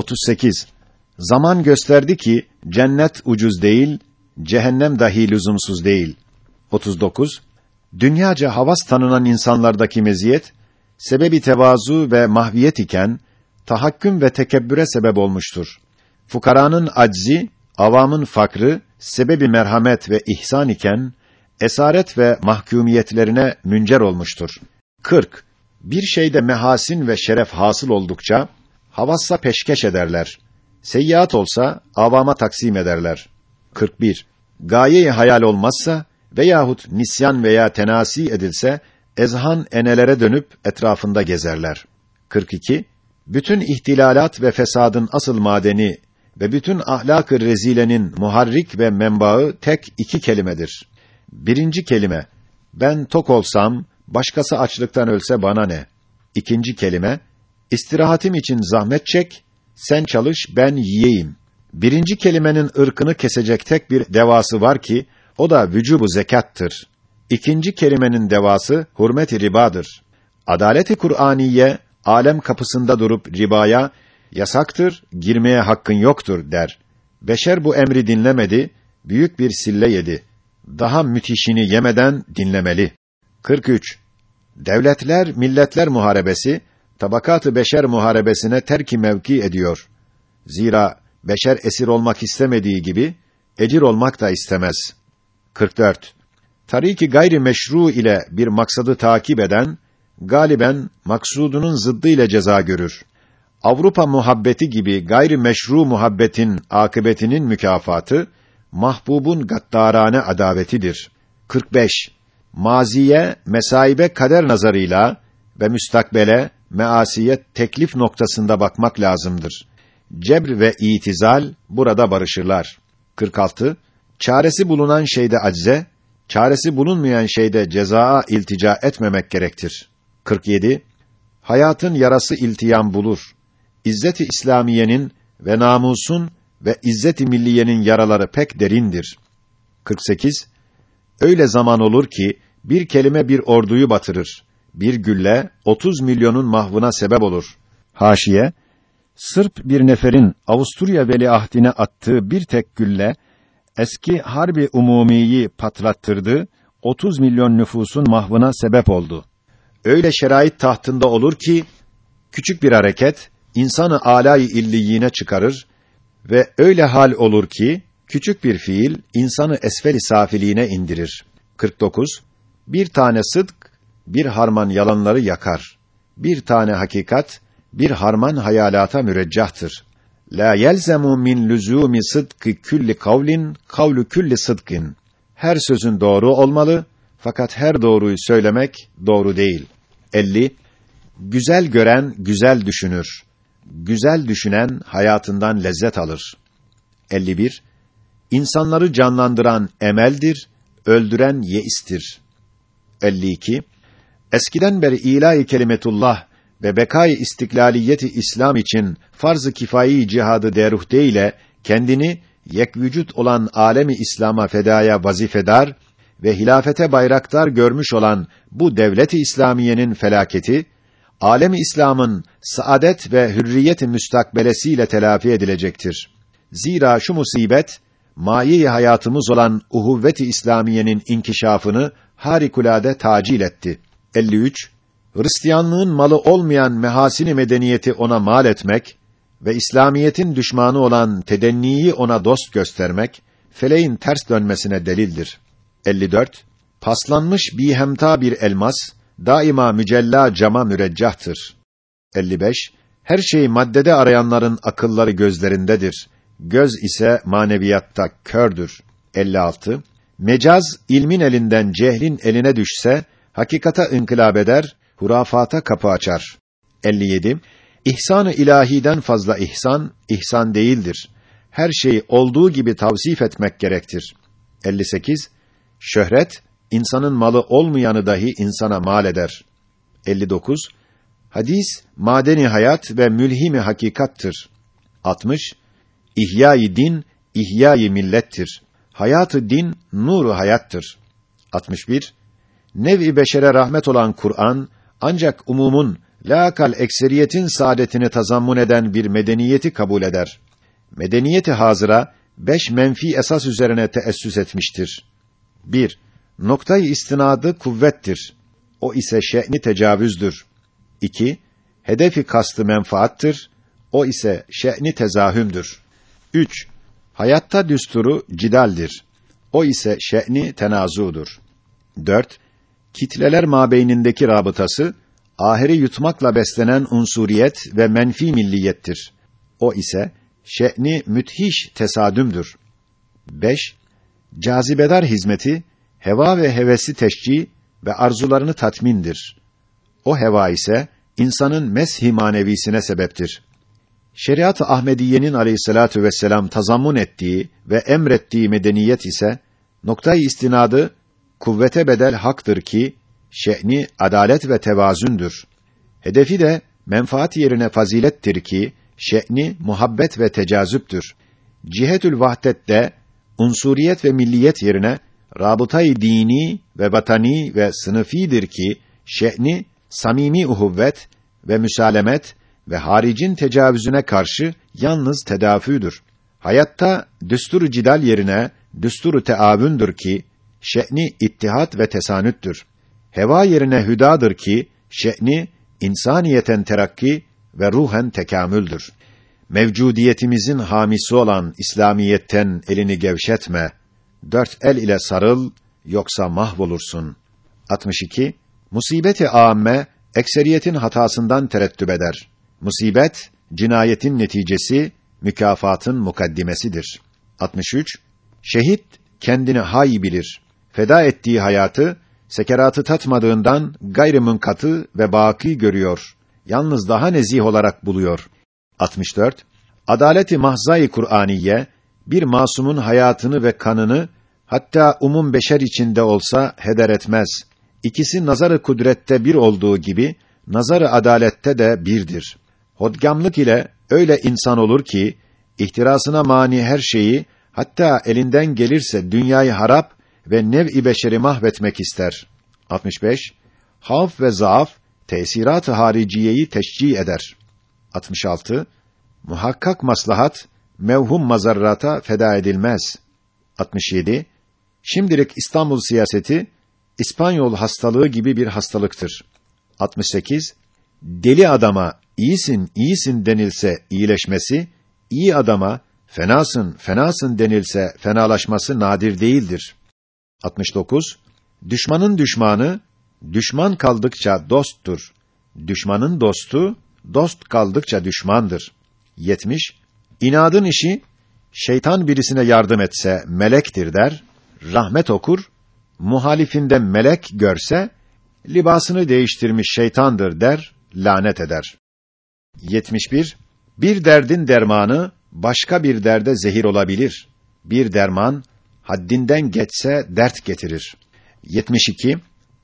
38. Zaman gösterdi ki cennet ucuz değil, cehennem dahi lüzumsuz değil. 39. Dünyaca havas tanınan insanlardaki meziyet sebebi tevazu ve mahviyet iken tahakküm ve tekebbüre sebep olmuştur. Fukaranın aczi, avamın fakrı sebebi merhamet ve ihsan iken esaret ve mahkumiyetlerine müncer olmuştur. 40. Bir şeyde mehasin ve şeref hasıl oldukça havassa peşkeş ederler. Seyyiat olsa avama taksim ederler. 41. Gayeyi hayal olmazsa veyahut nisyan veya tenasi edilse ezhan enelere dönüp etrafında gezerler. 42. Bütün ihtilalat ve fesadın asıl madeni ve bütün ahlak-ı rezilenin muharrik ve menbaı tek iki kelimedir. Birinci kelime, ben tok olsam, başkası açlıktan ölse bana ne? İkinci kelime, istirahatim için zahmet çek, sen çalış, ben yiyeyim. Birinci kelimenin ırkını kesecek tek bir devası var ki, o da vücubu zekattır. İkinci kelimenin devası hurmet-i ribadır. Adaleti Kur'aniye alem kapısında durup ribaya yasaktır, girmeye hakkın yoktur der. Beşer bu emri dinlemedi, büyük bir sille yedi. Daha müthişini yemeden dinlemeli. 43. Devletler, milletler muharebesi, tabakat-ı beşer muharebesine terki mevki ediyor. Zira beşer esir olmak istemediği gibi, ecir olmak da istemez. 44. Tariki gayri meşru ile bir maksadı takip eden, galiben maksudunun zıddı ile ceza görür. Avrupa muhabbeti gibi gayri meşru muhabbetin akıbetinin mükafatı mahbubun gaddarane adavetidir. 45. Maziye mesaibe kader nazarıyla ve müstakbele measiyet teklif noktasında bakmak lazımdır. Cebr ve itizal burada barışırlar. 46. Çaresi bulunan şeyde acze, çaresi bulunmayan şeyde cezaa iltica etmemek gerektir. 47. Hayatın yarası iltiyam bulur. İzzet-i İslamiyenin ve namusun ve izzet-i milliyenin yaraları pek derindir. 48. Öyle zaman olur ki bir kelime bir orduyu batırır. Bir gülle 30 milyonun mahvına sebep olur. Haşiye Sırp bir neferin Avusturya veliahdine attığı bir tek gülle eski harbi umumiyi patlattırdı. 30 milyon nüfusun mahvına sebep oldu. Öyle şerait tahtında olur ki küçük bir hareket insanı alay illiyine çıkarır ve öyle hal olur ki küçük bir fiil insanı esfel-i safiliğine indirir. 49 Bir tane sıdk bir harman yalanları yakar. Bir tane hakikat bir harman hayalata müreccahtır. La yelzemu min lüzumi sıdkı külli kavlin kavlu külli sıdkın. Her sözün doğru olmalı fakat her doğruyu söylemek doğru değil. 50 Güzel gören güzel düşünür. Güzel düşünen hayatından lezzet alır. 51 İnsanları canlandıran emeldir, öldüren yeistir. 52 Eskiden beri ilahi kelimetullah ve bekâ-i istiklaliyeti İslam için farz-ı kifayi cihadı deruhte ile kendini yekvücut olan alemi İslam'a fedaya vazifedar ve hilafete bayraktar görmüş olan bu devlet-i İslamiyenin felaketi alemi İslam'ın saadet ve hürriyet-i müstakbelesiyle telafi edilecektir. Zira şu musibet mayi hayatımız olan uhuvvet-i İslamiyenin inkişafını harikulade tacil etti. 53 Hristiyanlığın malı olmayan mehasini medeniyeti ona mal etmek ve İslamiyetin düşmanı olan tedenniyi ona dost göstermek feleğin ters dönmesine delildir. 54 Paslanmış bihemta bir elmas daima mücella cama müreccahtır. 55 Her şeyi maddede arayanların akılları gözlerindedir. Göz ise maneviyatta kördür. 56 Mecaz ilmin elinden cehlin eline düşse hakikata inkılap eder, hurafata kapı açar. 57 İhsan-ı ilahiden fazla ihsan ihsan değildir. Her şeyi olduğu gibi tavsif etmek gerektir. 58 Şöhret insanın malı olmayanı dahi insana mal eder. 59 Hadis madeni hayat ve mülhimi hakikattır. 60 İhya-i din ihya-i millettir. Hayatı din nuru hayattır. 61 Nev-i beşere rahmet olan Kur'an ancak umumun Lakal ekseriyetin saadetini tazammun eden bir medeniyeti kabul eder. Medeniyeti hazıra beş menfi esas üzerine teessüs etmiştir. 1. Noktayı istinadı kuvvettir. O ise şe'ni tecavüzdür. 2. Hedefi kastı menfaattır. O ise şe'ni tezahümdür. 3. Hayatta düsturu cidaldir. O ise şe'ni tenazudur. 4. Kitleler mabeynindeki rabıtası ahiri yutmakla beslenen unsuriyet ve menfi milliyettir. O ise şe'ni müthiş tesadümdür. 5. Cazibedar hizmeti heva ve hevesi teşci ve arzularını tatmindir. O heva ise insanın meshi manevisine sebeptir. Şeriat-ı Ahmediye'nin aleyhissalatu vesselam tazammun ettiği ve emrettiği medeniyet ise noktayı istinadı kuvvete bedel haktır ki şe'ni adalet ve tevazündür. Hedefi de menfaat yerine fazilettir ki şe'ni muhabbet ve tecazüptür. Cihetül vahdette unsuriyet ve milliyet yerine rabıtayı dini ve vatani ve sınıfidir ki şe'ni samimi uhuvvet ve müsalemet ve haricin tecavüzüne karşı yalnız tedafüdür. Hayatta düsturu cidal yerine düsturu teavündür ki şe'ni ittihat ve tesanüttür. Heva yerine hüdadır ki şe'ni insaniyeten terakki ve ruhen tekamüldür. Mevcudiyetimizin hamisi olan İslamiyetten elini gevşetme. Dört el ile sarıl yoksa mahvolursun. 62. Musibeti âme ekseriyetin hatasından terettüp eder. Musibet cinayetin neticesi, mükafatın mukaddimesidir. 63. Şehit kendini hay bilir. Feda ettiği hayatı sekeratı tatmadığından gayrımınkatı ve baki görüyor. Yalnız daha nezih olarak buluyor. 64. Adaleti mahzai Kur'aniye bir masumun hayatını ve kanını hatta umum beşer içinde olsa heder etmez. İkisi nazarı kudrette bir olduğu gibi nazarı adalette de birdir. Hodgamlık ile öyle insan olur ki ihtirasına mani her şeyi hatta elinden gelirse dünyayı harap ve nev-i beşeri mahvetmek ister. 65. Havf ve zaaf tesirat-ı hariciyeyi teşcih eder. 66. Muhakkak maslahat mevhum mazarrata feda edilmez. 67. Şimdilik İstanbul siyaseti İspanyol hastalığı gibi bir hastalıktır. 68. Deli adama iyisin, iyisin denilse iyileşmesi, iyi adama fenasın, fenasın denilse fenalaşması nadir değildir. 69. Düşmanın düşmanı düşman kaldıkça dosttur. Düşmanın dostu dost kaldıkça düşmandır. 70. İnadın işi şeytan birisine yardım etse melektir der. Rahmet okur. Muhalifinde melek görse libasını değiştirmiş şeytandır der, lanet eder. 71. Bir derdin dermanı başka bir derde zehir olabilir. Bir derman haddinden geçse dert getirir. 72.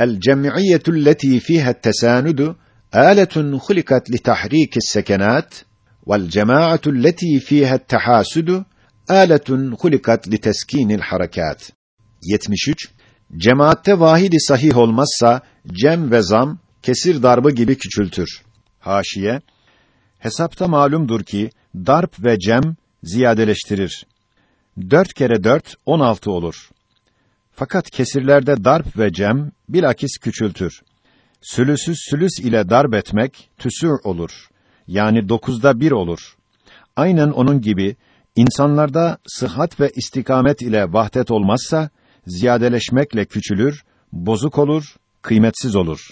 El cem'iyetul leti fiha tesanudu aletun hulikat li tahriki's sekenat vel cemaa'atul leti fiha tahasudu aletun hulikat li teskinil harakat. 73. Cemaatte vahidi sahih olmazsa cem ve zam kesir darbı gibi küçültür. Haşiye Hesapta malumdur ki darp ve cem ziyadeleştirir. Dört kere dört, on altı olur. Fakat kesirlerde darp ve cem bilakis küçültür. Sülüsü sülüs ile darp etmek tüsür olur. Yani dokuzda bir olur. Aynen onun gibi insanlarda sıhhat ve istikamet ile vahdet olmazsa ziyadeleşmekle küçülür, bozuk olur, kıymetsiz olur.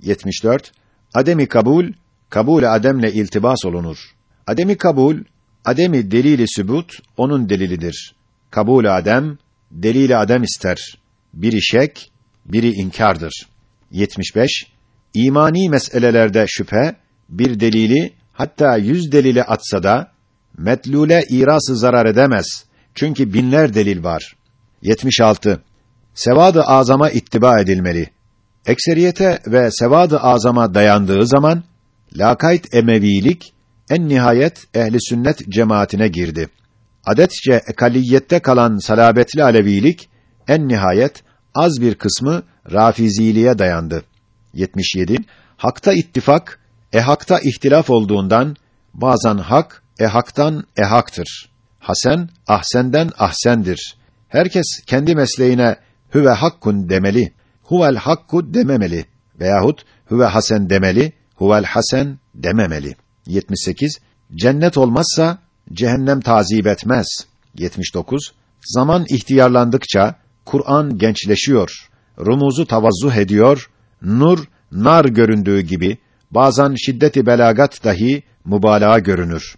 74. Ademi kabul, kabul ademle iltibas olunur. Ademi kabul, ademi delili sübut onun delilidir. Kabul adem, delili adem ister. Biri şek, biri inkardır. 75. İmani meselelerde şüphe, bir delili, hatta yüz delili atsa da, metlule irası zarar edemez. Çünkü binler delil var. 76. Sevad-ı azama ittiba edilmeli. Ekseriyete ve sevad-ı azama dayandığı zaman, lakayt emevilik, en nihayet ehli sünnet cemaatine girdi. Adetçe ekaliyette kalan salabetli alevilik, en nihayet az bir kısmı rafiziliğe dayandı. 77. Hakta ittifak, ehakta ihtilaf olduğundan bazen hak ehaktan ehaktır. Hasen ahsenden ahsendir. Herkes kendi mesleğine huve hakkun demeli. Huvel hakku dememeli veyahut huve hasen demeli, huvel hasen dememeli. 78 Cennet olmazsa cehennem tazip etmez. 79 Zaman ihtiyarlandıkça Kur'an gençleşiyor. Rumuzu tavazzuh ediyor. Nur nar göründüğü gibi bazen şiddeti belagat dahi mübalağa görünür.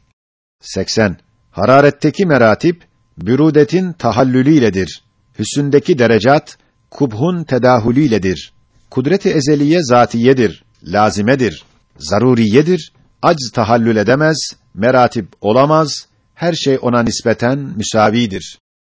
80. Hararetteki meratip bürudetin tahallülüyledir. Hüsündeki derecat kubhun tedahülüyledir. Kudret-i ezeliye zatiyedir, lazimedir, zaruriyedir. Acz tahallül edemez, meratip olamaz. Her şey ona nispeten müsavidir.